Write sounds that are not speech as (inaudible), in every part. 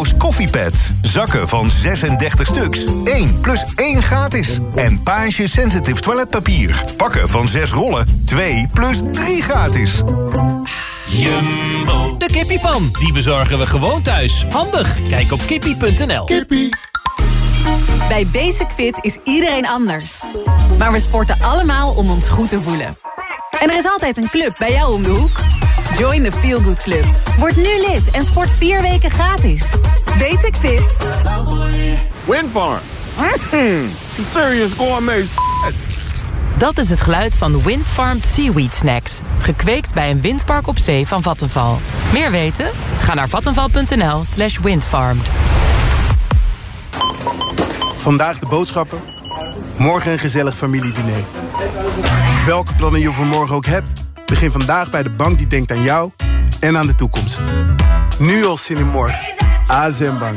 doos koffiepads. Zakken van 36 stuks. 1 plus 1 gratis. En Page Sensitive toiletpapier. Pakken van 6 rollen. 2 plus 3 gratis. Jumbo. De kippiepan. Die bezorgen we gewoon thuis. Handig. Kijk op kippie.nl. Kippie. Bij Basic Fit is iedereen anders. Maar we sporten allemaal om ons goed te voelen. En er is altijd een club bij jou om de hoek. Join the Feel Good Club. Word nu lid en sport vier weken gratis. Basic Fit. Windfarm. Mm, serious gourmet Dat is het geluid van Windfarmed Seaweed Snacks. Gekweekt bij een windpark op zee van Vattenval. Meer weten? Ga naar vattenval.nl slash windfarmed. Vandaag de boodschappen. Morgen een gezellig familiediner. Welke plannen je voor morgen ook hebt... begin vandaag bij de bank die denkt aan jou en aan de toekomst. Nu al zin in morgen. ASM Bank.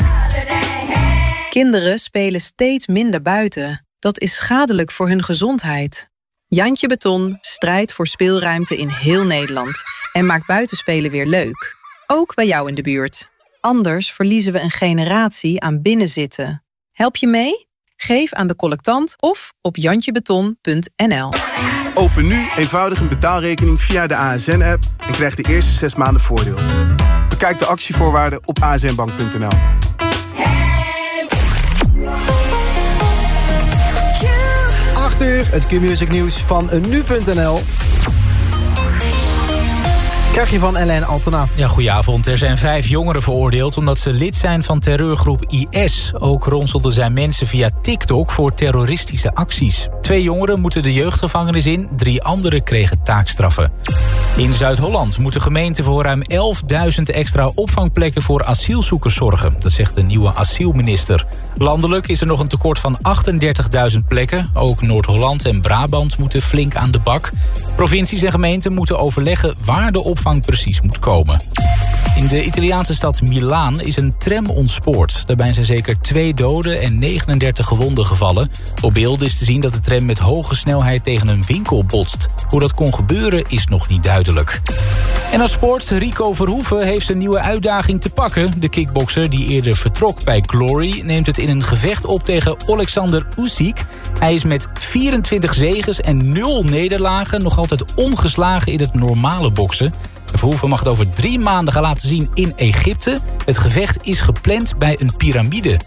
Kinderen spelen steeds minder buiten. Dat is schadelijk voor hun gezondheid. Jantje Beton strijdt voor speelruimte in heel Nederland... en maakt buitenspelen weer leuk. Ook bij jou in de buurt. Anders verliezen we een generatie aan binnenzitten. Help je mee? Geef aan de collectant of op jantjebeton.nl. Open nu eenvoudig een betaalrekening via de ASN-app... en krijg de eerste zes maanden voordeel. Bekijk de actievoorwaarden op asnbank.nl. uur, het Q-Music nieuws van nu.nl. Krijg je van Ellen Altena. Ja, goedenavond. Er zijn vijf jongeren veroordeeld omdat ze lid zijn van terreurgroep IS. Ook ronselden zij mensen via TikTok voor terroristische acties. Twee jongeren moeten de jeugdgevangenis in, drie anderen kregen taakstraffen. In Zuid-Holland moet de gemeente voor ruim 11.000 extra opvangplekken voor asielzoekers zorgen. Dat zegt de nieuwe asielminister. Landelijk is er nog een tekort van 38.000 plekken. Ook Noord-Holland en Brabant moeten flink aan de bak. Provincies en gemeenten moeten overleggen waar de opvang precies moet komen. In de Italiaanse stad Milaan is een tram ontspoord. Daarbij zijn zeker twee doden en 39 gewonden gevallen. Op beelden is te zien dat de tram met hoge snelheid tegen een winkel botst. Hoe dat kon gebeuren is nog niet duidelijk. En als sport, Rico Verhoeven heeft een nieuwe uitdaging te pakken. De kickbokser die eerder vertrok bij Glory... neemt het in een gevecht op tegen Alexander Usyk. Hij is met 24 zegens en 0 nederlagen... nog altijd ongeslagen in het normale boksen. Verhoeven mag het over drie maanden gaan laten zien in Egypte. Het gevecht is gepland bij een piramide.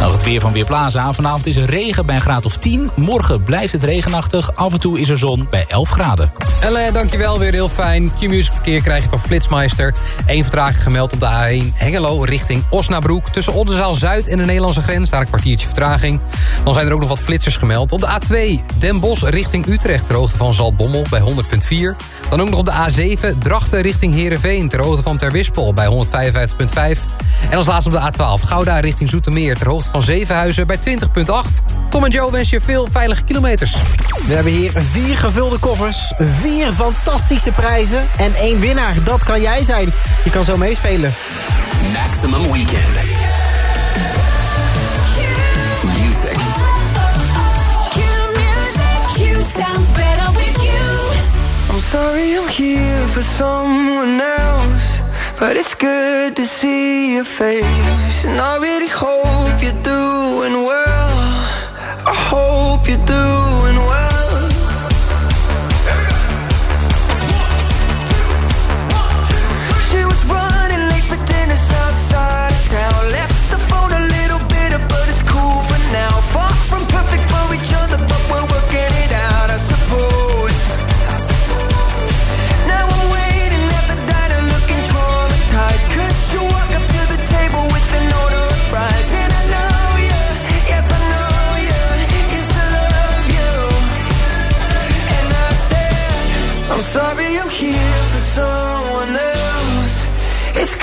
Nou, het weer van Weerplaza. Vanavond is er regen bij een graad of 10. Morgen blijft het regenachtig. Af en toe is er zon bij 11 graden. Elle, dankjewel. Weer heel fijn. Q-Music verkeer krijg je van Flitsmeister. Eén vertraging gemeld op de A1 Hengelo richting Osnabroek. Tussen Oldenzaal Zuid en de Nederlandse grens. Daar een kwartiertje vertraging. Dan zijn er ook nog wat flitsers gemeld. Op de A2 Den Bosch richting Utrecht. Ter hoogte van Zaltbommel bij 100.4. Dan ook nog op de A7 Drachten richting Heerenveen. Ter hoogte van Terwispel bij 155.5. En als laatste op de A12 Gouda richting Zoetermeer. Ter hoogte van Zevenhuizen bij 20.8. Tom en Joe wensen je veel veilige kilometers. We hebben hier vier gevulde koffers, vier fantastische prijzen en één winnaar. Dat kan jij zijn. Je kan zo meespelen. Maximum Weekend. Music. sounds better with you. I'm sorry I'm here for someone else. But it's good to see your face. And I really hope you're doing well.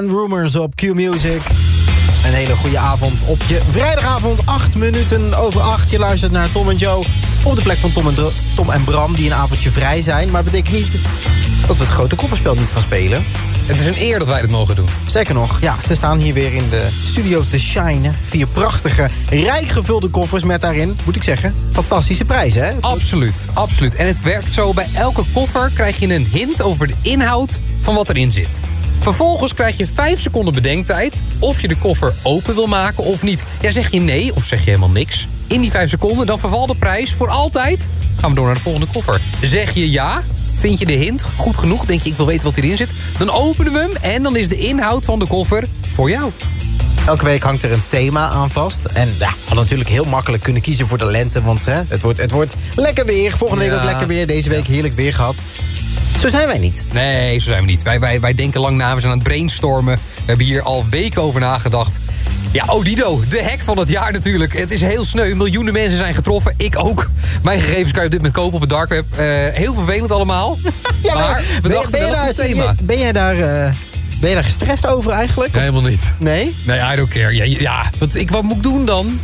En Rumors op Q Music. Een hele goede avond op je vrijdagavond. 8 minuten over 8. Je luistert naar Tom en Joe. Op de plek van Tom en, Tom en Bram die een avondje vrij zijn. Maar dat betekent niet dat we het grote kofferspel niet gaan spelen. Het is een eer dat wij dit mogen doen. Sterker nog, ja, ze staan hier weer in de studio te shinen. Vier prachtige, rijk gevulde koffers met daarin, moet ik zeggen, fantastische prijzen, hè? Absoluut, absoluut. En het werkt zo, bij elke koffer krijg je een hint over de inhoud van wat erin zit. Vervolgens krijg je 5 seconden bedenktijd of je de koffer open wil maken of niet. Ja, zeg je nee of zeg je helemaal niks. In die 5 seconden, dan vervalt de prijs voor altijd. Gaan we door naar de volgende koffer. Zeg je ja, vind je de hint goed genoeg, denk je ik wil weten wat hierin zit... dan openen we hem en dan is de inhoud van de koffer voor jou. Elke week hangt er een thema aan vast. En ja, we hadden natuurlijk heel makkelijk kunnen kiezen voor de lente. Want hè, het, wordt, het wordt lekker weer. Volgende week ook lekker weer. Deze week heerlijk weer gehad. Zo zijn wij niet. Nee, zo zijn we niet. Wij, wij, wij denken lang na, we zijn aan het brainstormen. We hebben hier al weken over nagedacht. Ja, Odido, de hack van het jaar natuurlijk. Het is heel sneu, miljoenen mensen zijn getroffen. Ik ook. Mijn gegevens kan je op dit moment kopen op het dark web. Eh, heel vervelend allemaal. (laughs) Ja, maar we ben, dachten ben, je daar, thema. ben jij daar... eh, ben je daar gestrest over eigenlijk? Nee, helemaal niet. Nee? Nee, I don't care. Ja, ja want ik, wat moet ik doen dan?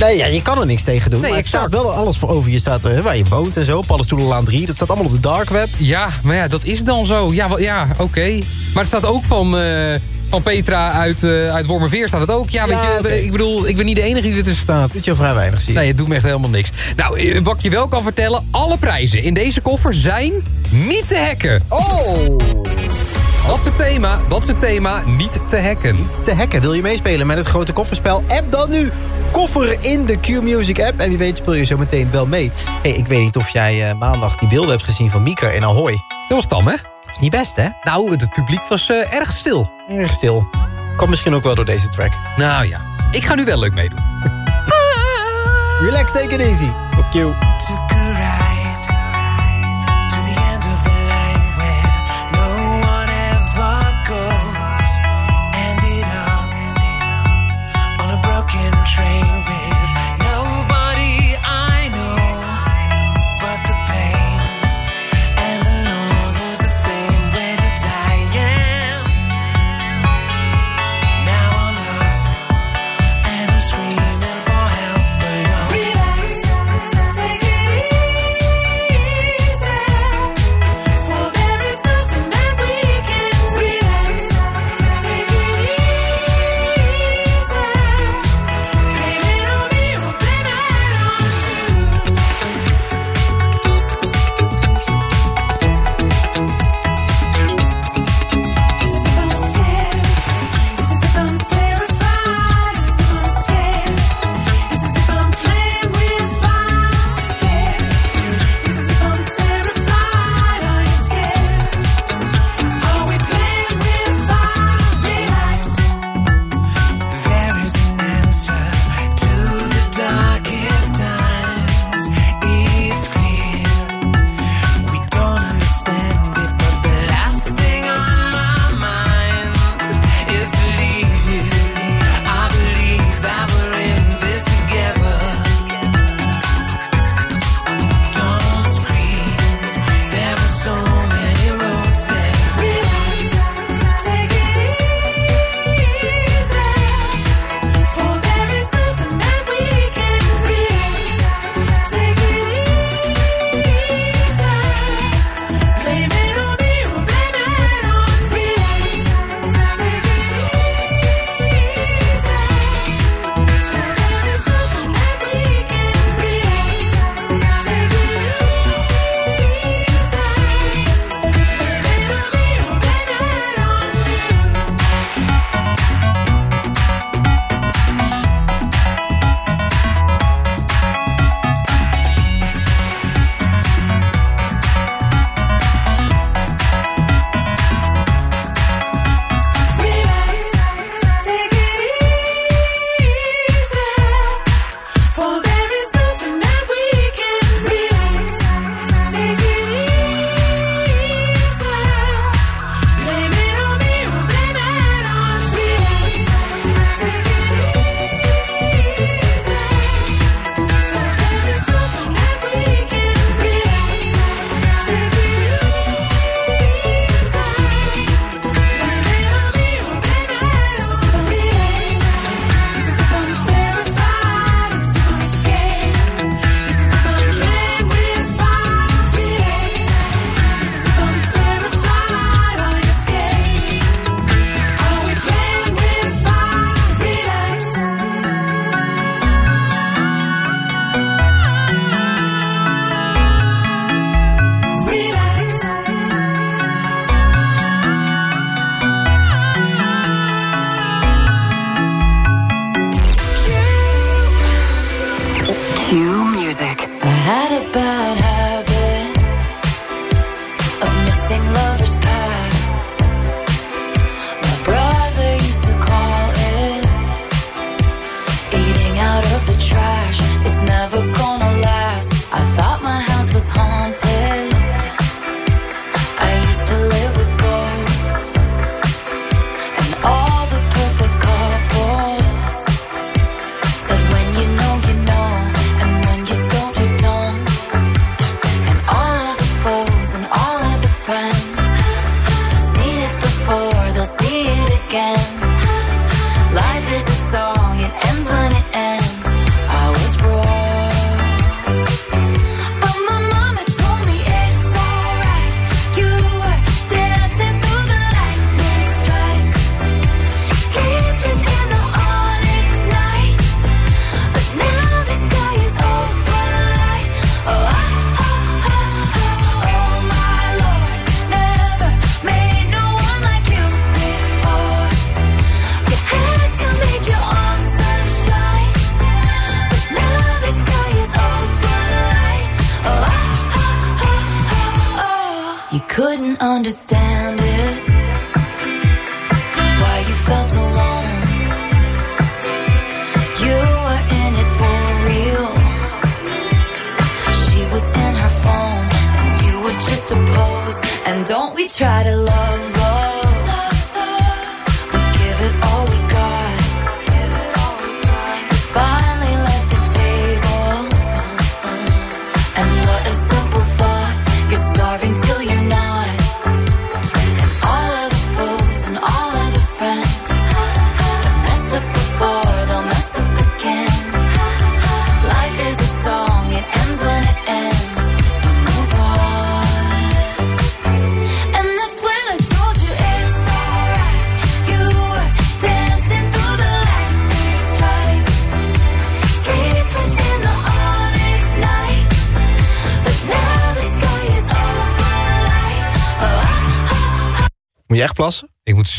Nee, ja, je kan er niks tegen doen. Nee, maar het exact. staat wel alles voor over je staat, eh, waar je woont en zo. Paddenstoelenlaan 3, dat staat allemaal op de dark web. Ja, maar ja, dat is dan zo. Ja, wel- ja oké. Maar het staat ook van, eh, van Petra uit, eh uit Wormerveer staat het ook. Ja, weet je, ik bedoel, ik ben niet de enige die er tussen staat. Dit je vrij weinig zie. Nee, het doet me echt helemaal niks. Nou, wat ik je wel kan vertellen, alle prijzen in deze koffer zijn niet te hacken. Oh! Dat is het thema, dat is het thema, niet te hacken. Te hacken. Wil je meespelen met het grote kofferspel? App dan nu koffer in de Q-Music app. En wie weet speel je zo meteen wel mee. hey, ik weet niet of jij eh, maandag die beelden hebt gezien van Mika en Ahoy. Dat was tam, hè? Dat is niet best, hè? Nou, het publiek was eh, erg stil. Erg stil. Komt misschien ook wel door deze track. Nou ja, ik ga nu wel leuk meedoen. Relax, take it easy. Op Q.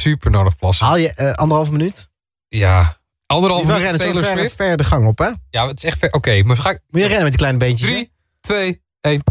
super nodig plassen. Haal je eh, anderhalve minuut? Ja. Anderhalf minuut rennen, Taylor ver, Swift. ver de gang op, hè? Ja, het is echt ver. Oké, maar ga ik... Moet je rennen met die kleine beentjes? hè? Drie, twee, één.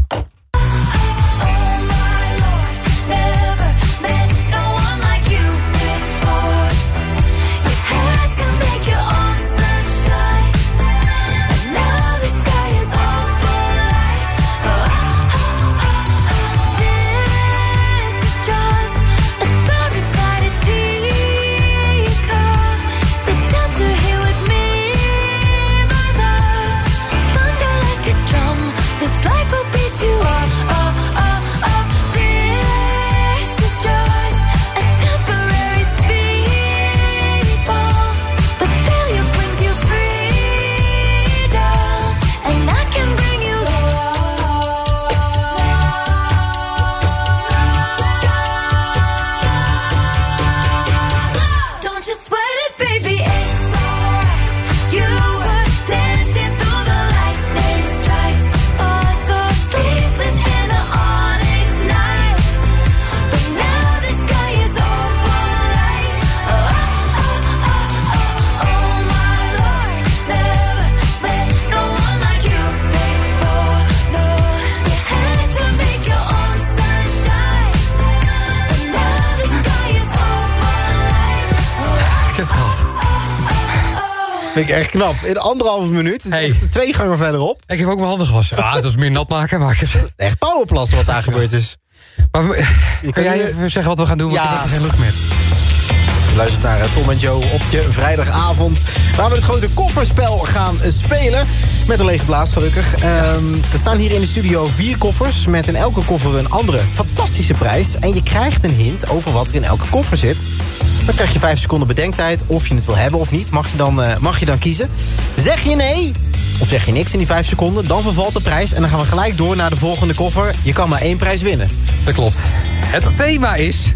Vind ik echt knap. In anderhalve minuut. Het is echt twee gangen verderop. Ik heb ook mijn handen gewassen. Ah, het was meer nat maken, maar ik heb... Echt powerplassen wat daar gebeurd is. Maar, kan jij even zeggen wat we gaan doen? Want Ja. ik heb geen lucht meer. Je luistert naar eh, Tom en Joe op je vrijdagavond. Waar we het grote kofferspel gaan eh, spelen. Met een lege blaas gelukkig. Ehm, er staan hier in de studio vier koffers. Met in elke koffer een andere fantastische prijs. En je krijgt een hint over wat er in elke koffer zit. Dan krijg je vijf seconden bedenktijd. Of je het wil hebben of niet. Mag je dan, eh, mag je dan kiezen. Zeg je nee... Of zeg je niks in die vijf seconden, dan vervalt de prijs... en dan gaan we gelijk door naar de volgende koffer. Je kan maar één prijs winnen. Dat klopt. Het thema is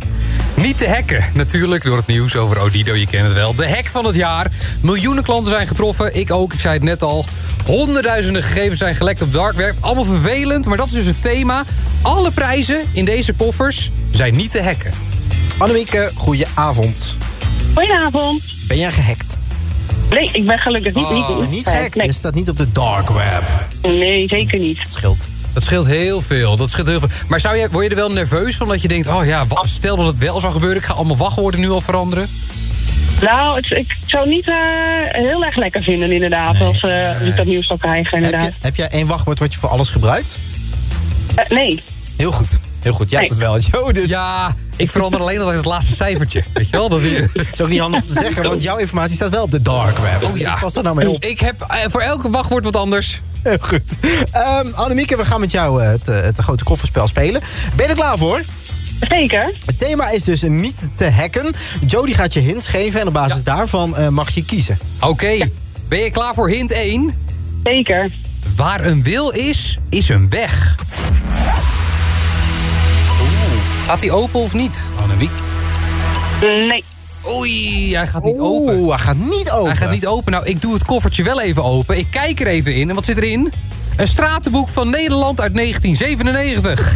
niet te hacken. Natuurlijk door het nieuws over Odido, je kent het wel. De hack van het jaar. Miljoenen klanten zijn getroffen. Ik ook, ik zei het net al. Honderdduizenden gegevens zijn gelekt op dark web. Allemaal vervelend, maar dat is dus het thema. Alle prijzen in deze koffers zijn niet te hacken. Annemieke, goeie avond. Goedenavond. Ben jij gehackt? Nee, ik ben gelukkig niet. Oh, niet, niet gehackt? Je staat niet op de dark web. Nee, zeker niet. Het scheelt. Dat scheelt heel veel. Dat scheelt heel veel. Maar zou je, word je er wel nerveus van dat je denkt... oh ja, stel dat het wel zou gebeuren... ik ga allemaal wachtwoorden nu al veranderen? Nou, het, ik zou het niet eh, heel erg lekker vinden inderdaad, als, eh, als ik dat nieuws zou krijgen Heb, inderdaad. je, heb jij één wachtwoord wat je voor alles gebruikt? Eh, nee. Heel goed. Heel goed. Jij hebt het wel, (laughs) Joe. Dus... Ja, ik verander alleen altijd het laatste cijfertje. Weet je wel? Dat is ook niet handig om te zeggen, want jouw informatie staat wel op de dark web. Oh Dus ja. Pas daar nou mee op. Ik heb eh, voor elke wachtwoord wat anders. Heel goed. Ehm Annemieke, we gaan met jou eh, het, eh, het grote kofferspel spelen. Ben je er klaar voor? Zeker. Het thema is dus niet te hacken. Joe die gaat je hints geven en op basis daarvan eh, mag je kiezen. Oké, ben je klaar voor hint 1? Zeker. Waar een wil is, is een weg. Gaat die open of niet, Annemiek? Nee. Oei, hij gaat niet Oeh, open. hij gaat niet open. Hij gaat niet open. Nou, ik doe het koffertje wel even open. Ik kijk er even in. En wat zit erin? Een stratenboek van Nederland uit 1997.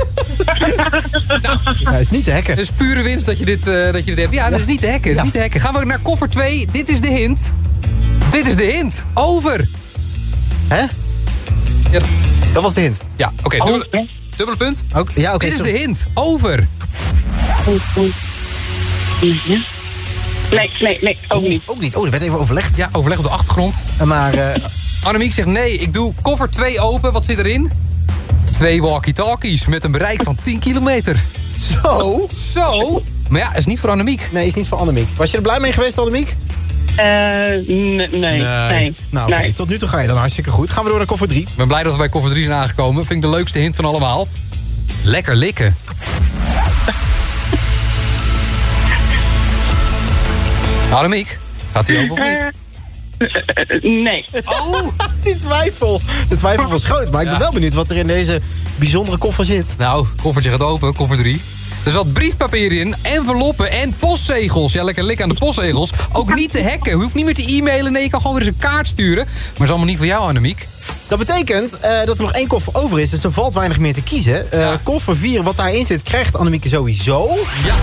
Hij is niet te hacken. Het is pure winst dat je dit, eh, dat je dit hebt. Ja, dat is niet te hacken. Dat is niet te hacken. Gaan we naar koffer 2. Dit is de hint. Dit is de hint. Over. Hè? Ja, Dat was de hint. ja oké. dubbele, dubbele punt. Ook, ja, oké. Dit is sorry. de hint. Over. Nee, nee, nee, ook niet. Ook niet. Oh, er werd even overlegd. Ja, overleg op de achtergrond. Maar eh, (laughs) Annemiek zegt nee. Ik doe koffer 2 open. Wat zit erin? Twee walkie-talkies met een bereik van 10 kilometer. Zo? Zo? Maar ja, is niet voor Annemiek. Nee, is niet voor Annemiek. Was je er blij mee geweest, Annemiek? Eh, n- nee, nee. Nou, oké, nee. tot nu toe ga je dan hartstikke goed. Gaan we door naar koffer 3. Ik ben blij dat we bij koffer 3 zijn aangekomen. Vind ik de leukste hint van allemaal. Lekker likken. Annemiek, gaat hij open of niet? Eh, eh, nee. Oh! (laughs) Die twijfel. De twijfel was groot. Maar ik ben wel benieuwd wat er in deze bijzondere koffer zit. Nou, koffertje gaat open, koffer 3. Er zat briefpapier in, enveloppen en postzegels. Ja, lekker lik aan de postzegels. Ook niet te hacken. Je hoeft niet meer te e-mailen. Nee, je kan gewoon weer eens een kaart sturen. Maar is allemaal niet voor jou, Annemiek. Dat betekent eh, dat er nog één koffer over is. Dus er valt weinig meer te kiezen. Eh, Koffer 4, wat daarin zit, krijgt Annemieke sowieso. Ja.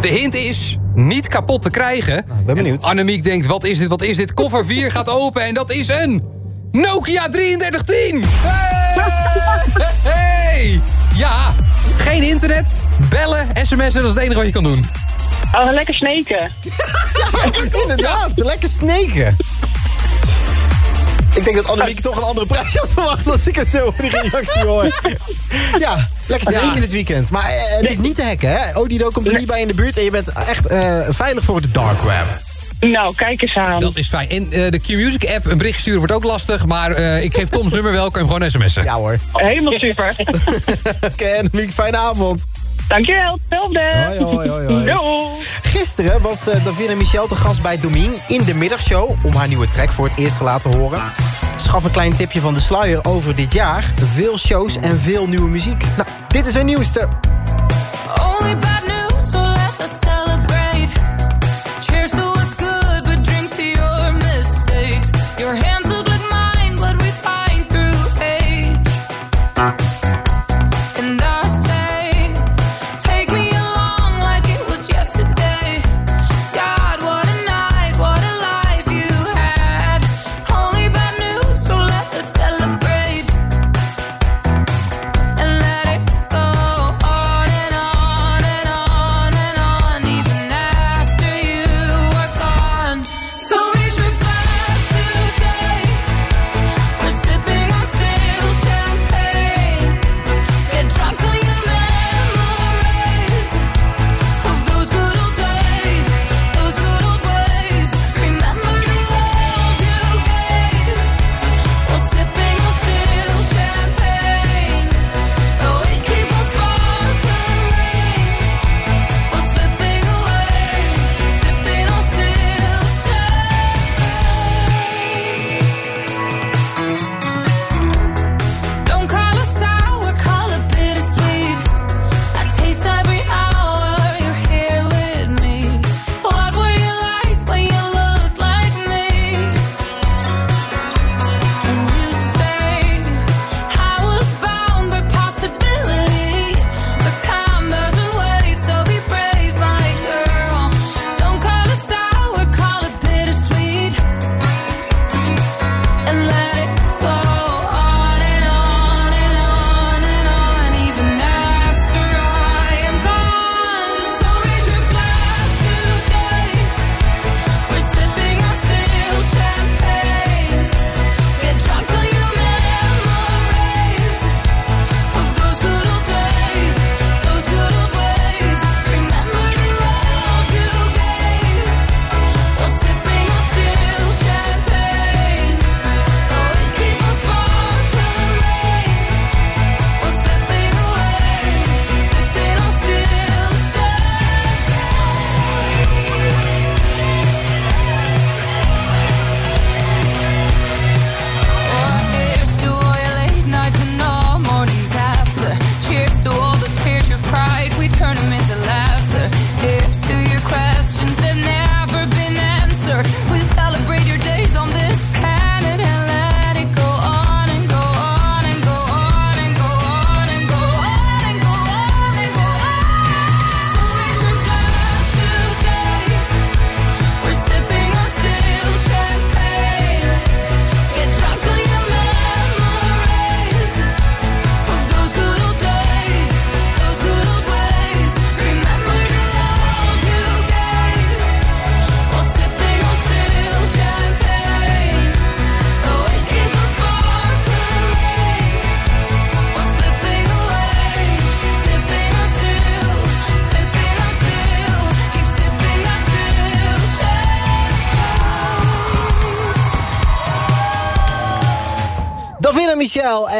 De hint is niet kapot te krijgen. Nou, ben benieuwd. En Annemiek denkt, wat is dit, wat is dit? Koffer 4 gaat open en dat is een Nokia 3310. Hey! hey! Ja, geen internet, bellen, sms'en, dat is het enige wat je kan doen. Oh, lekker sneken. (laughs) Inderdaad, lekker sneken. Ik denk dat Annemiek toch een andere prijs had verwacht... als ik het zo (laughs) in de reactie hoor. Ja, lekker sneken Ja. dit weekend. Maar eh, het is niet te hacken, hè? Odido komt er niet bij in de buurt... en je bent echt eh, veilig voor de dark web. Nou, kijk eens aan. Dat is fijn. En eh, de Q-Music app, een bericht sturen wordt ook lastig. Maar eh, ik geef Toms (laughs) nummer wel, kan je hem gewoon sms'en. Ja hoor. Helemaal super. (laughs) Oké, Annemiek, fijne avond. Dankjewel, hetzelfde. Hoi, hoi, hoi, hoi. Gisteren was eh, Davina Michel te gast bij Domien in de middagshow... om haar nieuwe track voor het eerst te laten horen. Ze gaf een klein tipje van de sluier over dit jaar. Veel shows en veel nieuwe muziek. Nou, dit is haar nieuwste.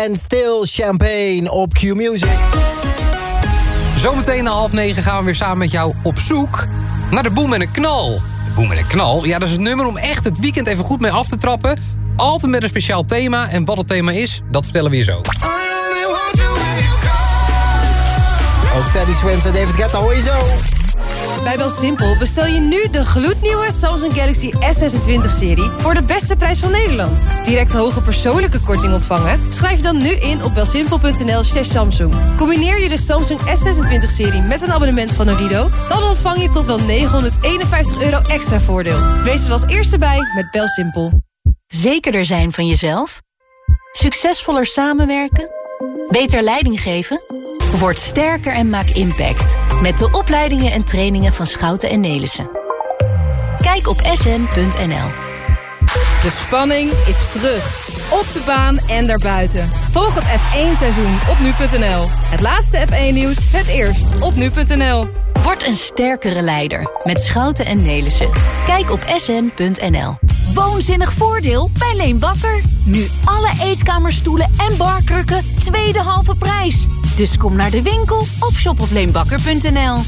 En Still Champagne op Q Music. Zometeen na half negen gaan we weer samen met jou op zoek naar de Boem en een Knal. De Boem en een Knal, ja, dat is het nummer om echt het weekend even goed mee af te trappen. Altijd met een speciaal thema. En wat het thema is, dat vertellen we je zo. Ook Teddy Swims en David Guetta hoor je zo. Bij BelSimpel bestel je nu de gloednieuwe Samsung Galaxy S26-serie... voor de beste prijs van Nederland. Direct hoge persoonlijke korting ontvangen? Schrijf dan nu in op belsimpel.nl slash Samsung. Combineer je de Samsung S26-serie met een abonnement van Odido... dan ontvang je tot wel 951 euro extra voordeel. Wees er als eerste bij met BelSimpel. Zekerder zijn van jezelf? Succesvoller samenwerken? Beter leiding geven? Word sterker en maak impact. Met de opleidingen en trainingen van Schouten en Nelissen. Kijk op sn.nl. De spanning is terug. Op de baan en daarbuiten. Volg het F1-seizoen op nu.nl. Het laatste F1-nieuws, het eerst op nu.nl. Word een sterkere leider met Schouten en Nelissen. Kijk op sn.nl. Woonzinnig voordeel bij Leen Bakker. Nu alle eetkamerstoelen en barkrukken tweede halve prijs. Dus kom naar de winkel of shop op leenbakker.nl.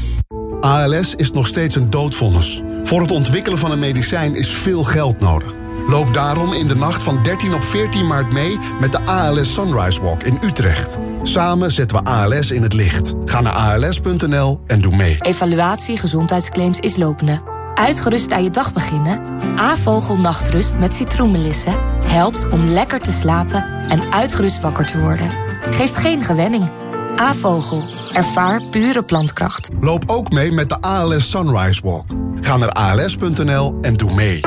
ALS is nog steeds een doodvonnis. Voor het ontwikkelen van een medicijn is veel geld nodig. Loop daarom in de nacht van 13 op 14 maart mee met de ALS Sunrise Walk in Utrecht. Samen zetten we ALS in het licht. Ga naar als.nl en doe mee. Evaluatie gezondheidsclaims is lopende. Uitgerust aan je dag beginnen? A-vogel nachtrust met citroenmelissen helpt om lekker te slapen en uitgerust wakker te worden. Geeft geen gewenning. A-vogel. Ervaar pure plantkracht. Loop ook mee met de ALS Sunrise Walk. Ga naar als.nl en doe mee.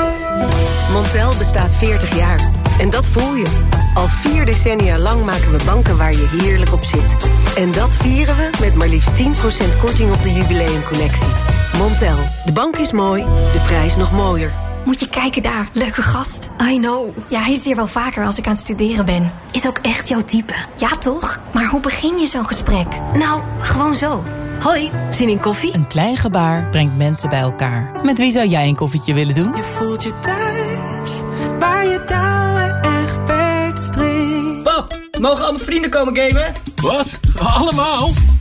Montel bestaat 40 jaar. En dat voel je. Al vier decennia lang maken we banken waar je heerlijk op zit. En dat vieren we met maar liefst 10% korting op de jubileumcollectie. Montel. De bank is mooi, de prijs nog mooier. Moet je kijken daar, leuke gast. I know. Ja, hij is hier wel vaker als ik aan het studeren ben. Is ook echt jouw type. Ja, toch? Maar hoe begin je zo'n gesprek? Nou, gewoon zo. Hoi, zin in koffie? Een klein gebaar brengt mensen bij elkaar. Met wie zou jij een koffietje willen doen? Je voelt je thuis, waar je touwen echt streekt. Pap, mogen al mijn vrienden komen gamen? Wat? Allemaal?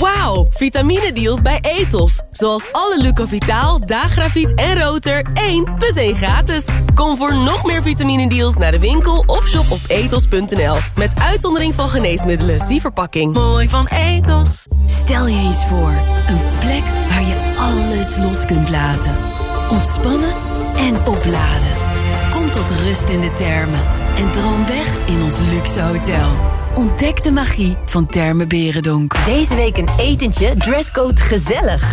Wauw, vitamine-deals bij Ethos. Zoals alle Lucovitaal, Dagrafiet en Roter 1 plus 1 gratis. Kom voor nog meer vitamine-deals naar de winkel of shop op ethos.nl. Met uitzondering van geneesmiddelen, zie verpakking. Mooi van Ethos. Stel je eens voor, een plek waar je alles los kunt laten. Ontspannen en opladen. Kom tot rust in de termen en droom weg in ons luxe hotel. Ontdek de magie van Termen Berendonk. Deze week een etentje, dresscode gezellig.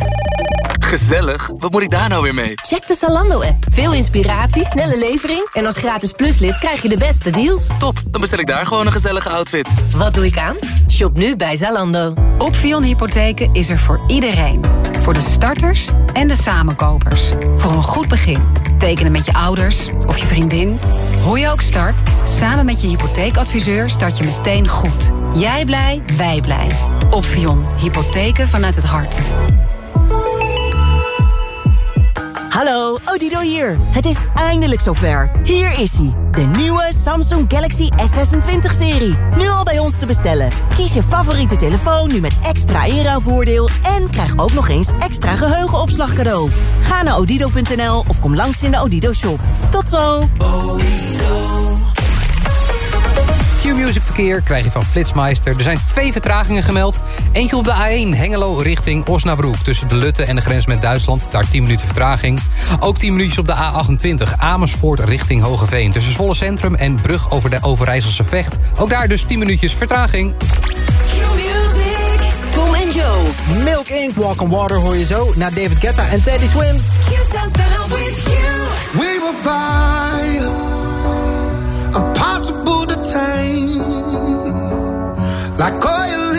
Gezellig? Wat moet ik daar nou weer mee? Check de Zalando-app. Veel inspiratie, snelle levering... en als gratis pluslid krijg je de beste deals. Top, dan bestel ik daar gewoon een gezellige outfit. Wat doe ik aan? Shop nu bij Zalando. Opvion Hypotheken is er voor iedereen. Voor de starters en de samenkopers. Voor een goed begin. Tekenen met je ouders of je vriendin. Hoe je ook start, samen met je hypotheekadviseur start je meteen goed. Jij blij, wij blij. Opvion. Hypotheken vanuit het hart. Odido hier. Het is eindelijk zover. Hier is hij, de nieuwe Samsung Galaxy S26-serie. Nu al bij ons te bestellen. Kies je favoriete telefoon nu met extra inruilvoordeel... en krijg ook nog eens extra geheugenopslag cadeau. Ga naar odido.nl of kom langs in de Odido-shop. Tot zo! Q-Music verkeer krijg je van Flitsmeister. Er zijn twee vertragingen gemeld. Eentje op de A1 Hengelo richting Osnabrück. Tussen de Lutte en de grens met Duitsland. Daar 10 minuten vertraging. Ook 10 minuutjes op de A28 Amersfoort richting Hogeveen. Tussen Zwolle Centrum en Brug over de Overijsselse Vecht. Ook daar dus 10 minuutjes vertraging. Tom en Joe. Milk Inc. Walk on Water hoor je zo. Naar David Guetta en Teddy Swims. We will fire, time. Like oil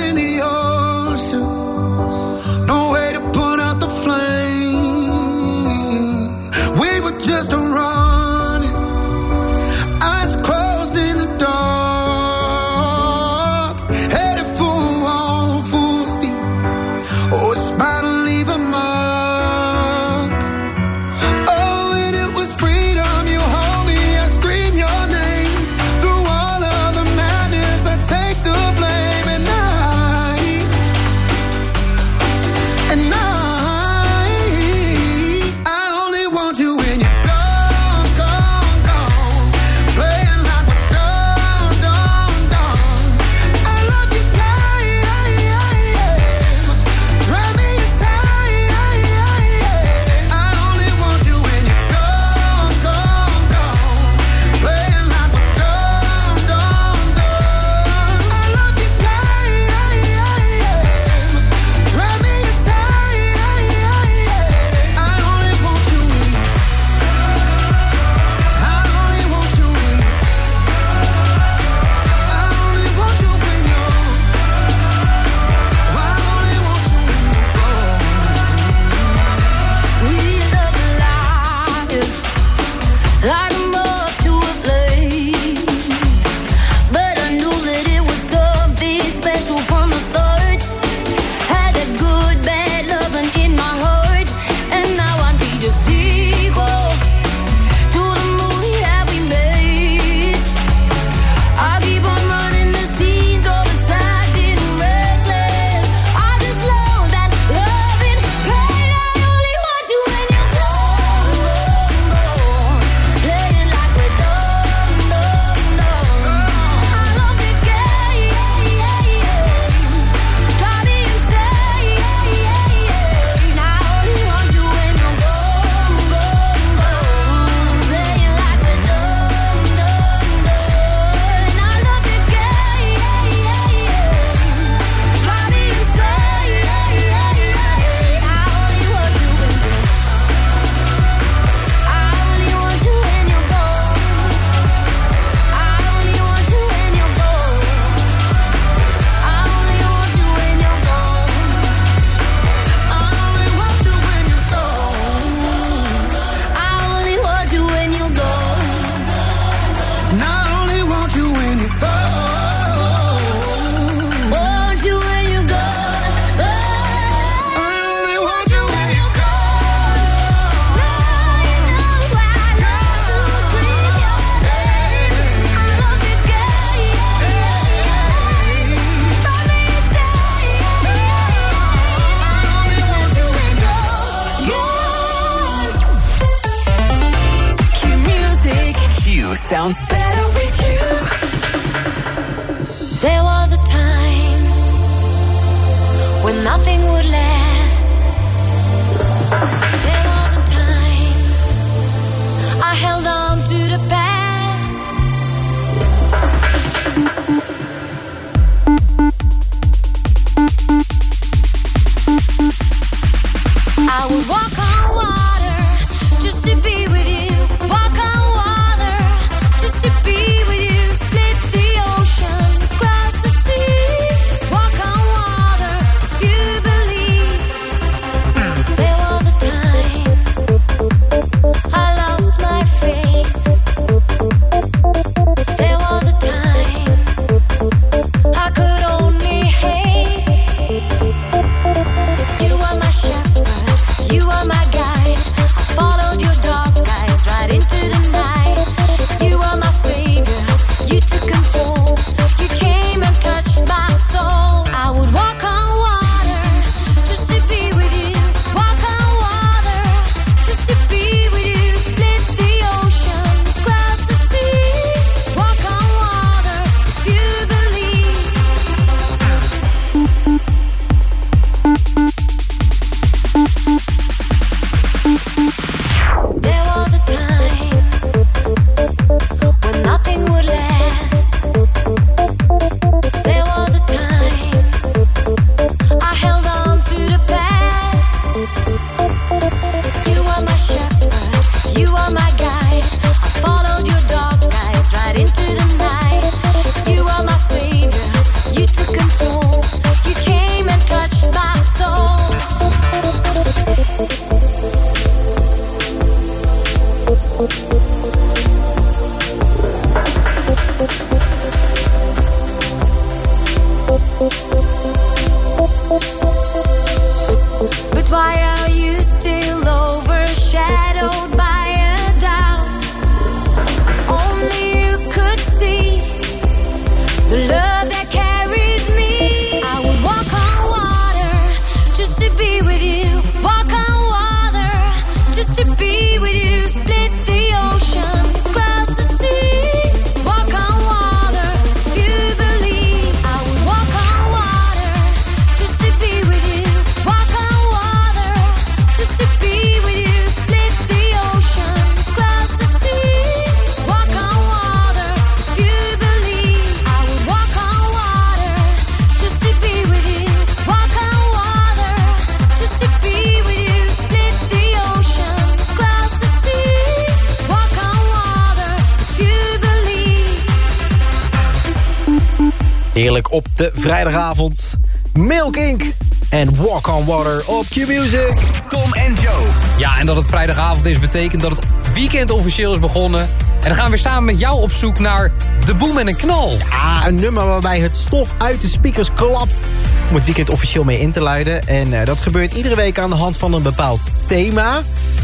Op de vrijdagavond. Milk Inc. en Walk on Water op Q-Music. Tom en Joe. Ja, en dat het vrijdagavond is, betekent dat het weekend officieel is begonnen. En dan gaan we weer samen met jou op zoek naar de boem en een knal. Ja, een nummer waarbij het stof uit de speakers klapt... om het weekend officieel mee in te luiden. En eh, dat gebeurt iedere week aan de hand van een bepaald thema.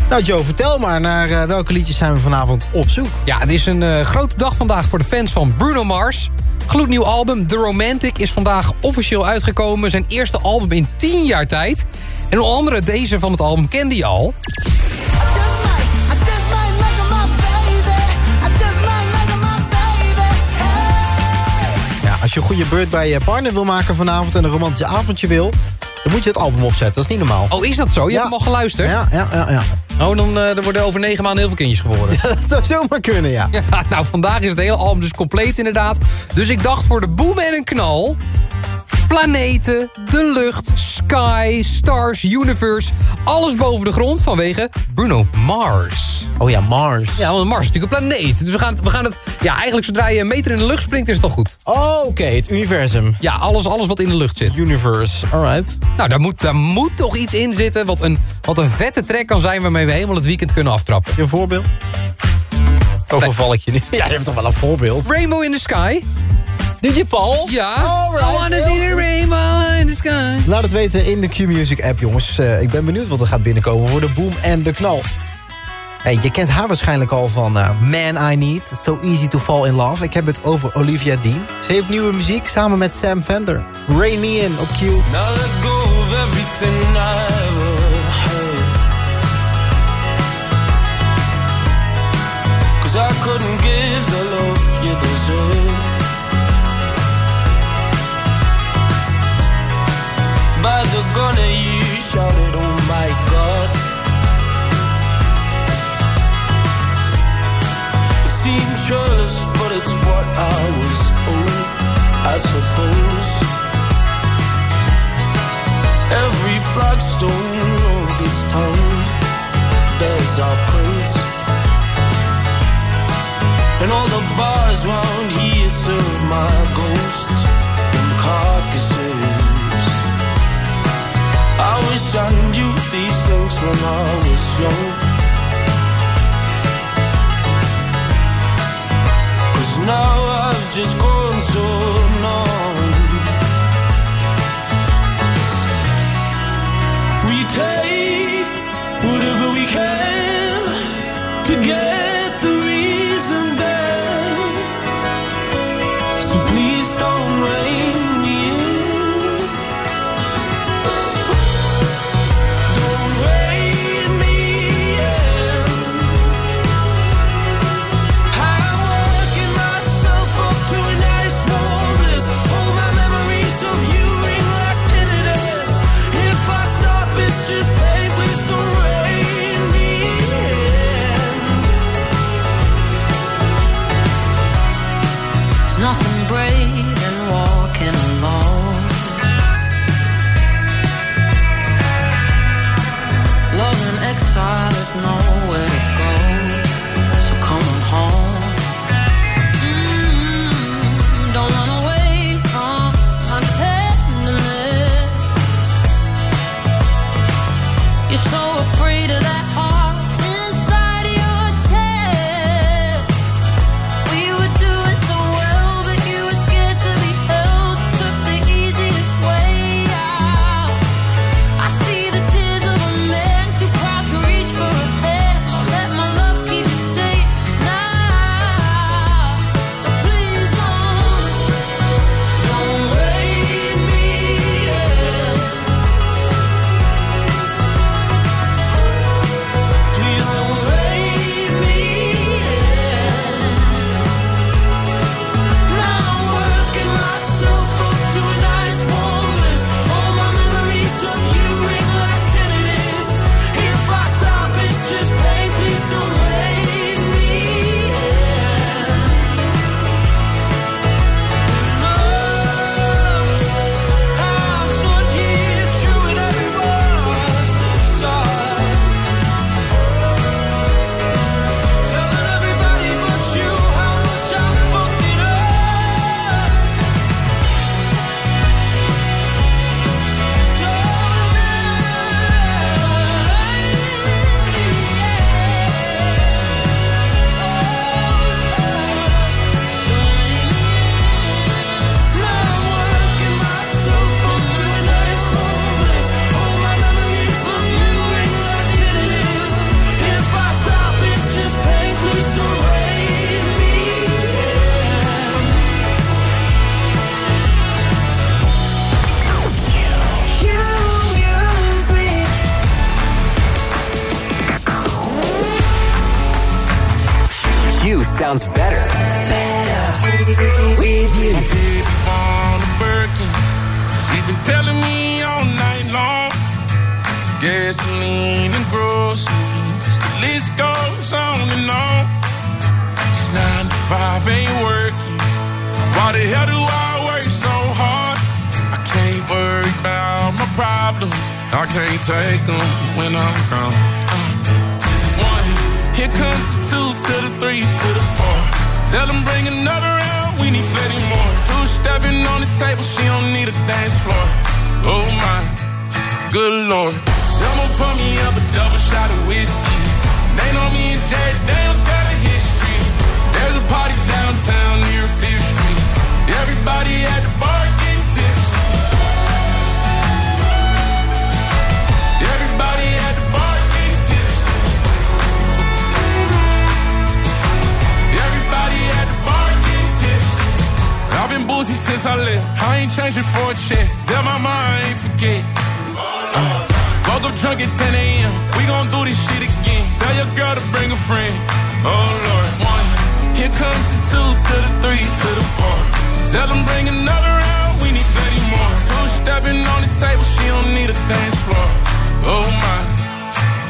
Nou Joe, vertel maar, naar eh, welke liedjes zijn we vanavond op zoek? Ja, het is een eh, grote dag vandaag voor de fans van Bruno Mars. Gloednieuw album The Romantic is vandaag officieel uitgekomen. Zijn eerste album in 10 jaar tijd. En onder andere deze van het album kende je al. Als je een goede beurt bij je partner wil maken vanavond... en een romantisch avondje wil... dan moet je het album opzetten, dat is niet normaal. Oh, is dat zo? Je hebt hem al geluisterd? Ja, ja, ja. ja. Oh, dan eh, er worden over negen maanden heel veel kindjes geboren. dat zou zomaar kunnen, ja. (laughs) Ja, nou, vandaag is het hele album dus compleet inderdaad. Dus ik dacht voor de boem en een knal... Planeten, de lucht, sky, stars, universe... alles boven de grond vanwege Bruno Mars. Oh ja, Mars. Ja, want Mars is natuurlijk een planeet. Dus we gaan, we gaan het... Ja, eigenlijk zodra je een meter in de lucht springt, is het toch goed. Oh, oké, het universum. Ja, alles, alles wat in de lucht zit. Universe, alright. Nou, daar moet, daar moet toch iets in zitten... Wat een, wat een vette track kan zijn waarmee we helemaal het weekend kunnen aftrappen. Je een voorbeeld? Overval ik je niet? (laughs) Ja, je hebt toch wel een voorbeeld? Rainbow in the Sky. DJ Paul? Ja. Alright. I wanna see the rainbow in the sky. Laat het weten in de Q-Music app, jongens. Eh, ik ben benieuwd wat er gaat binnenkomen voor de boom en de knal. Hey, je kent haar waarschijnlijk al van eh, Man I Need. So Easy to Fall in Love. Ik heb het over Olivia Dean. Ze heeft nieuwe muziek samen met Sam Fender. Rain Me In op Q. Now let go of everything I ever heard. Cause I couldn't give Gunner you shouted, oh my god. It seems churlish, but it's what I was owed, I suppose. Every flagstone of this town bears our prints. And all the bars round here serve my ghosts I knew these things when I was young. Cause now I've just grown Why the hell do I work so hard? I can't worry about my problems. I can't take them when I'm gone. Uh, one, here comes the two to the three to the four. Tell them bring another round, we need plenty more. Two stepping on the table, she don't need a dance floor. Oh my, good lord. Someone pour me up a double shot of whiskey. They know me and Jay Dale's got a history. There's a party downtown near Fifth. Everybody at the bar getting tips. Everybody at the bar getting tips. Everybody at the bar getting tips. I've been boozy since I left. I ain't changing for a check. Tell my mind I ain't forget. Uh, woke up drunk at 10 a.m. We gon' do this shit again. Tell your girl to bring a friend. Oh Lord, one. Here comes the two to the three to the four. Tell them bring another round. We need plenty more. Two stepping on the table. She don't need a dance floor. Oh my,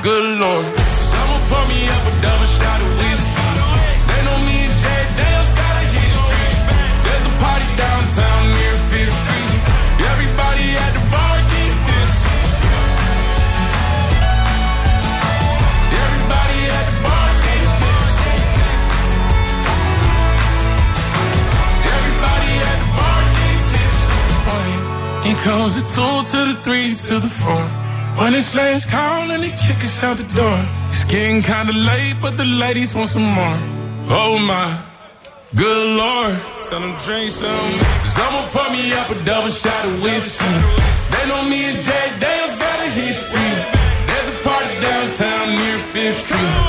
good lord. Someone pour me up a double shot of whiskey. Comes the two to the three to the four. When it's last call and they kick us out the door. It's getting kinda late, but the ladies want some more. Oh my, good lord. Tell them drink some. Cause I'ma pour me up a double shot of whiskey. They know me and Jay Dale's got a history. There's a party downtown near Fifth Street.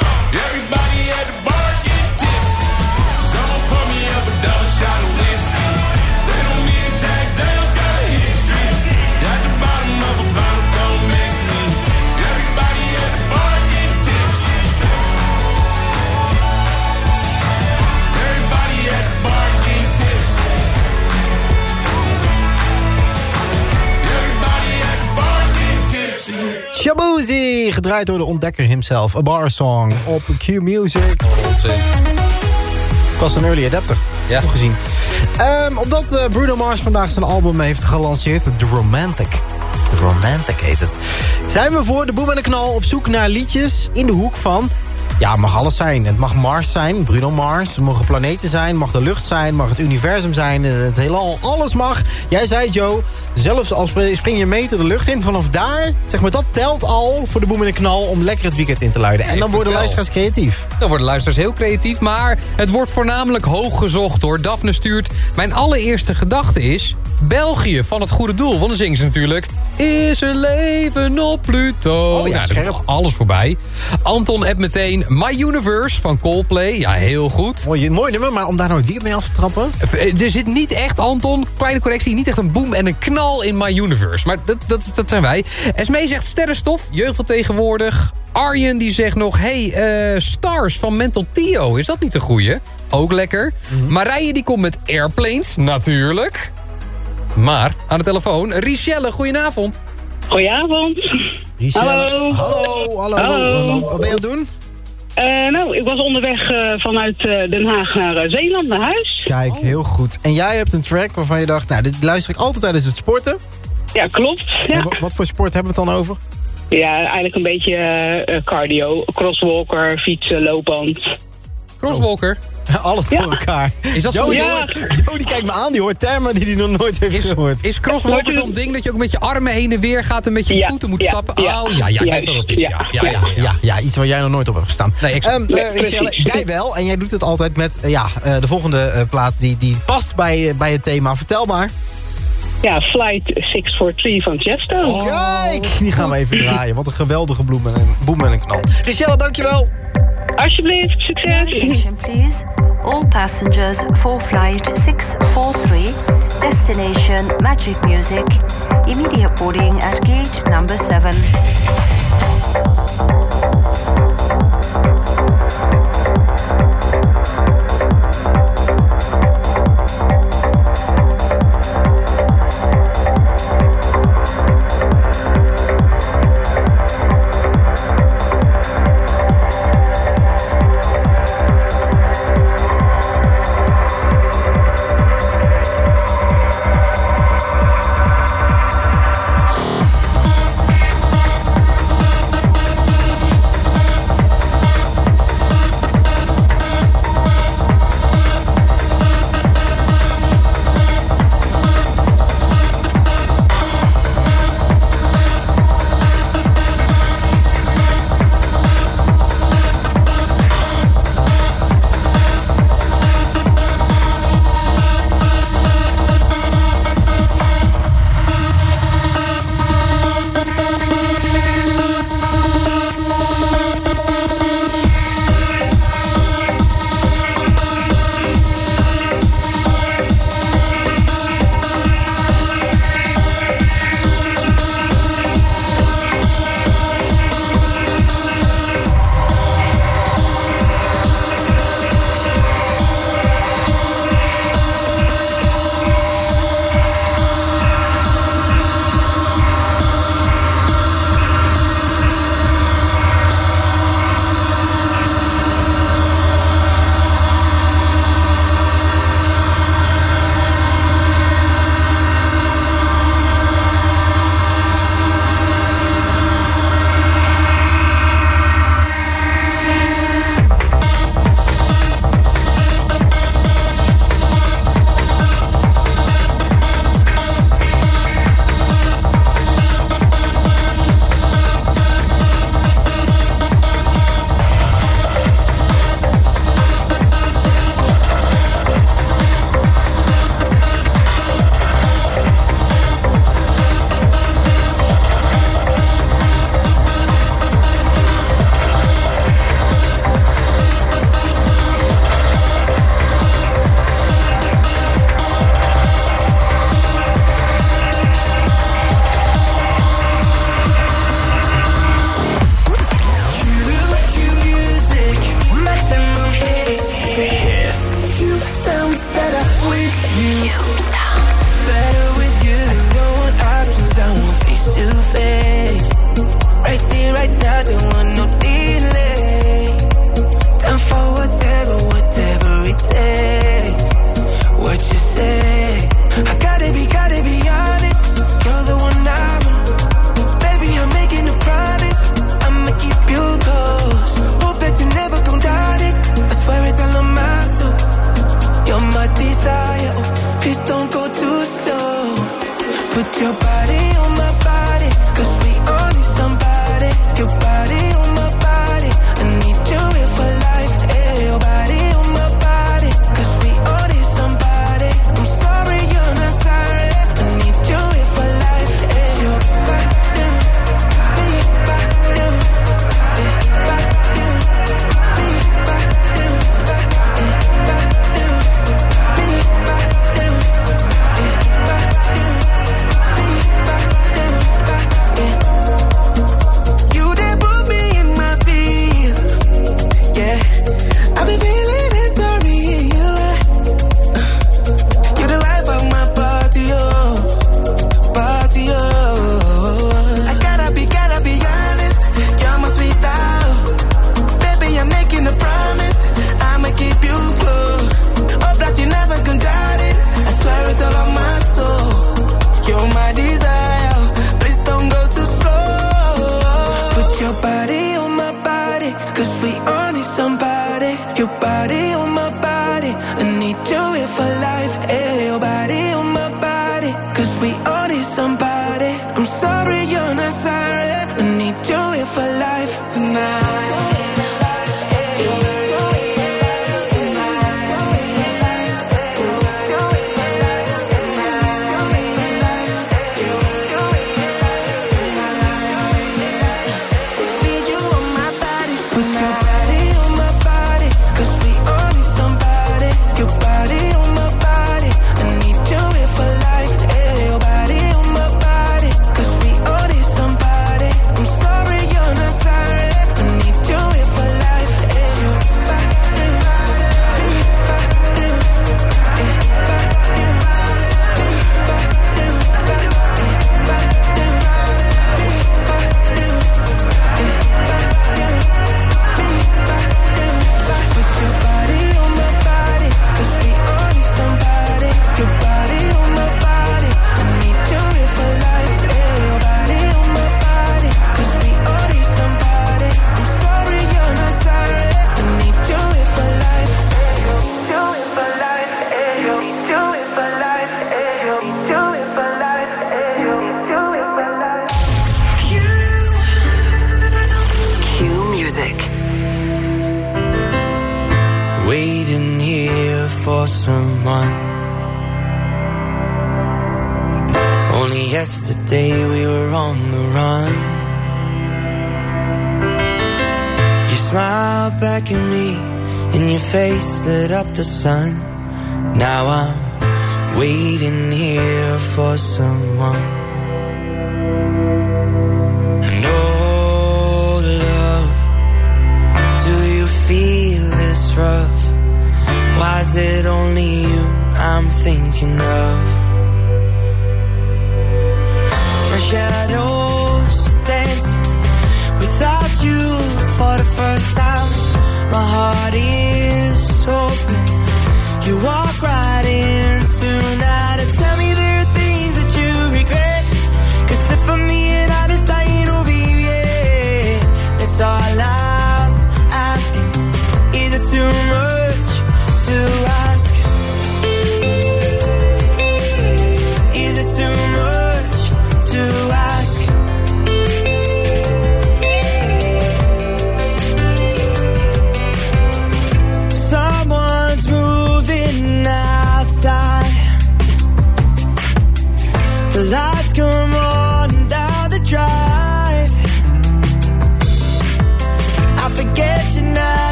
Shabuzi, gedraaid door de ontdekker himself. A bar song op Q Music. Ik was een early adapter. Ja. Nog gezien. Ehm, omdat eh, Bruno Mars vandaag zijn album heeft gelanceerd. The Romantic. The Romantic heet het. Zijn we voor de boem en de knal op zoek naar liedjes in de hoek van... Ja, het mag alles zijn. Het mag Mars zijn, Bruno Mars. Het mogen planeten zijn, mag de lucht zijn, mag het universum zijn. Het heelal, alles mag. Jij zei, Joe, zelfs al spring spring je meter de lucht in... vanaf daar, zeg maar, dat telt al voor de boem en de knal... om lekker het weekend in te luiden. En dan worden luisteraars creatief. Dan worden luisteraars heel creatief, maar het wordt voornamelijk hoog gezocht hoor. Daphne stuurt, mijn allereerste gedachte is... België van het goede doel, want dan zingen ze natuurlijk... Is er leven op Pluto? Oh ja, Nou, scherp. alles voorbij. Anton hebt meteen My Universe van Coldplay. Ja, heel goed. Mooi, mooi nummer, maar om daar nou het weekend mee af te trappen... Er zit niet echt, Anton, kleine correctie... niet echt een boom en een knal in My Universe. Maar dat, dat, dat zijn wij. Esmee zegt sterrenstof, jeugd van tegenwoordig. Arjen die zegt nog... Hey, eh, Stars van Mental Tio, is dat niet een goeie? Ook lekker. Marije die komt met Airplanes, natuurlijk. Maar aan de telefoon, Richelle, goedenavond. Goedenavond. Hallo. Hallo, hallo, Hallo. Wat ben je aan het doen? Eh, nou, ik was onderweg eh, vanuit eh, Den Haag naar Zeeland, naar huis. Kijk, heel goed. En jij hebt een track waarvan je dacht... nou, dit luister ik altijd tijdens het sporten. Ja, klopt. Ja, wa- wat voor sport hebben we het dan over? ja eigenlijk een beetje cardio. Crosswalker, fietsen, loopband. Crosswalker. (laughs) Alles door elkaar. Is dat zo? Joe, die kijkt me aan, die hoort termen die hij nog nooit heeft gehoord. Is crosswalker zo'n ding dat je ook met je armen heen en weer gaat... en met je Ja, voeten moet ja, stappen? ja. Oh, ja, ja, ik weet wat het is. Ja, ja, ja. ja, Ja, ja, iets waar jij nog nooit op hebt gestaan. Nee. Ehm, eh, jij wel. En jij doet het altijd met eh, ja, eh, de volgende eh, plaat die, die past bij, bij het thema. Vertel maar. Ja, Flight 643 van Chesto. Kijk, die gaan we even draaien. Wat een geweldige bloem en, boem en een knal. Richelle, dankjewel. Alsjeblieft, succes. Attention please. All passengers for flight 643, destination Magic Music. Immediate boarding at gate number 7. I got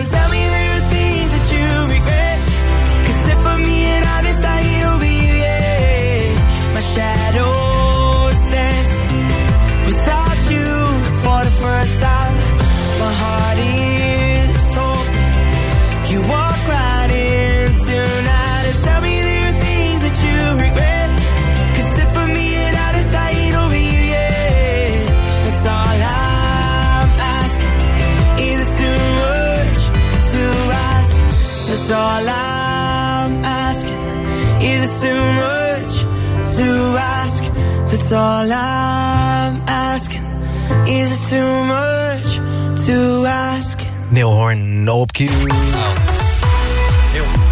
and tell me too much to ask? That's all I'm asking. Is it too much to ask? Neil Horn op Q.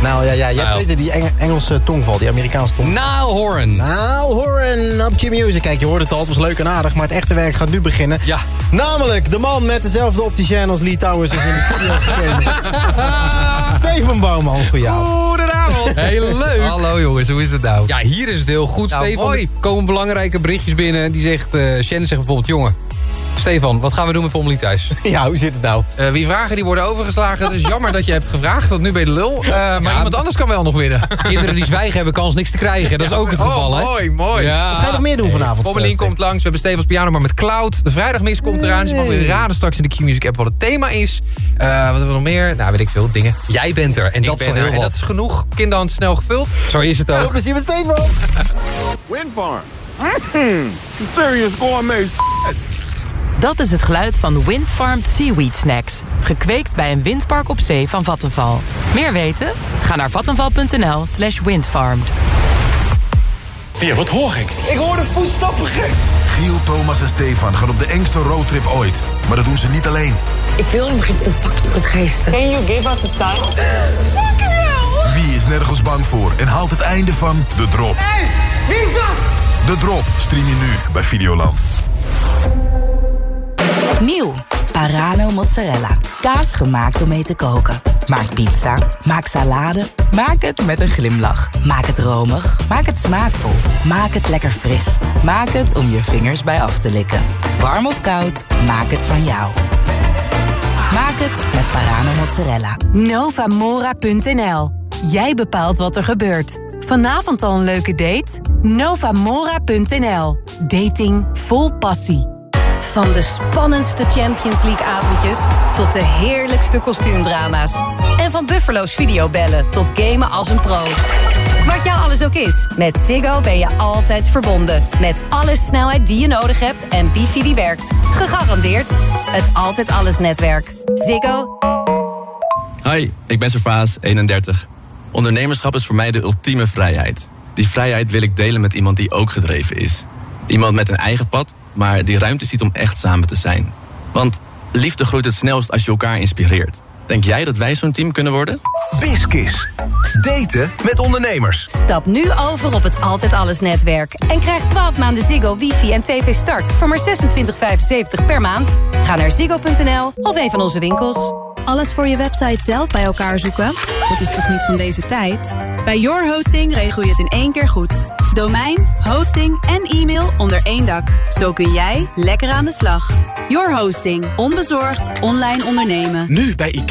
Nou ja, ja, jij Nou. weet het, die Eng- Engelse tongval, die Amerikaanse tongval. Nile Horan. Nile Horan op Q-Music. Kijk, je hoort het al, het was leuk en aardig, maar het echte werk gaat nu beginnen. Ja. Namelijk, de man met dezelfde opticien als Lee Towers is in de studio. (laughs) Steven Bouwman, voor jou. Heel leuk. Hallo jongens, hoe is het nou? Ja, hier is het heel goed, Nou, Stefan. mooi. Er komen belangrijke berichtjes binnen. Die zegt, eh Shannon zegt bijvoorbeeld... Jongen, Stefan, wat gaan we doen met Pommelie thuis? (laughs) Ja, hoe zit het nou? Eh, wie vragen, die worden overgeslagen. Dus jammer dat je hebt gevraagd, want nu ben je de lul. Eh, maar iemand anders kan wel nog winnen. (laughs) Kinderen die zwijgen hebben kans niks te krijgen. Dat is ook het geval, oh, hè? mooi, mooi. Ja. Wat ga je nog meer doen vanavond? Pommelien komt langs. We hebben Stevens piano, maar met Cloud. De vrijdagmix komt eraan. Dus je mag weer raden straks in de Q-Music app wat het thema is. Eh, wat hebben we nog meer? Nou, weet ik veel. Dingen. Jij bent er. En Ik dat is ben er. heel En dat is genoeg. Kinderhand snel gevuld. Zo is het Veel ook. plezier met Steven. (laughs) Windfarm. Mm, serious gourmet. Dat is het geluid van Windfarmed Seaweed Snacks. Gekweekt bij een windpark op zee van Vattenval. Meer weten? Ga naar vattenval.nl slash windfarmed. Ja, wat hoor ik? Ik hoor de voetstappen gek. Giel, Thomas en Stefan gaan op de engste roadtrip ooit. Maar dat doen ze niet alleen. Ik wil helemaal geen contact met geesten. Can you give us a sign? (gasps) Fucking hell! Wie is nergens bang voor en haalt het einde van De Drop? Hey, wie is dat? De Drop stream je nu bij Videoland. Nieuw. Parano mozzarella. Kaas gemaakt om mee te koken. Maak pizza. Maak salade. Maak het met een glimlach. Maak het romig. Maak het smaakvol. Maak het lekker fris. Maak het om je vingers bij af te likken. Warm of koud, maak het van jou. Maak het met Parano mozzarella. Novamora.nl Jij bepaalt wat er gebeurt. Vanavond al een leuke date? Novamora.nl Dating vol passie. Van de spannendste Champions League avondjes tot de heerlijkste kostuumdrama's. En van Buffalo's videobellen tot gamen als een pro. Wat jou alles ook is, met Ziggo ben je altijd verbonden. Met alle snelheid die je nodig hebt en wifi die werkt. Gegarandeerd het Altijd Alles netwerk. Ziggo Hi, ik ben Servaas, 31. Ondernemerschap is voor mij de ultieme vrijheid. Die vrijheid wil ik delen met iemand die ook gedreven is. Iemand met een eigen pad, maar die ruimte ziet om echt samen te zijn. Want liefde groeit het snelst als je elkaar inspireert. Denk jij dat wij zo'n team kunnen worden? Biskis. Daten met ondernemers. Stap nu over op het Altijd Alles netwerk. En krijg 12 maanden Ziggo, wifi en tv start voor maar 26,75 per maand. Ga naar ziggo.nl of een van onze winkels. Alles voor je website zelf bij elkaar zoeken? Dat is toch niet van deze tijd? Bij Your Hosting regel je het in één keer goed. Domein, hosting en e-mail onder één dak. Zo kun jij lekker aan de slag. Your Hosting. Onbezorgd online ondernemen. Nu bij IKEA.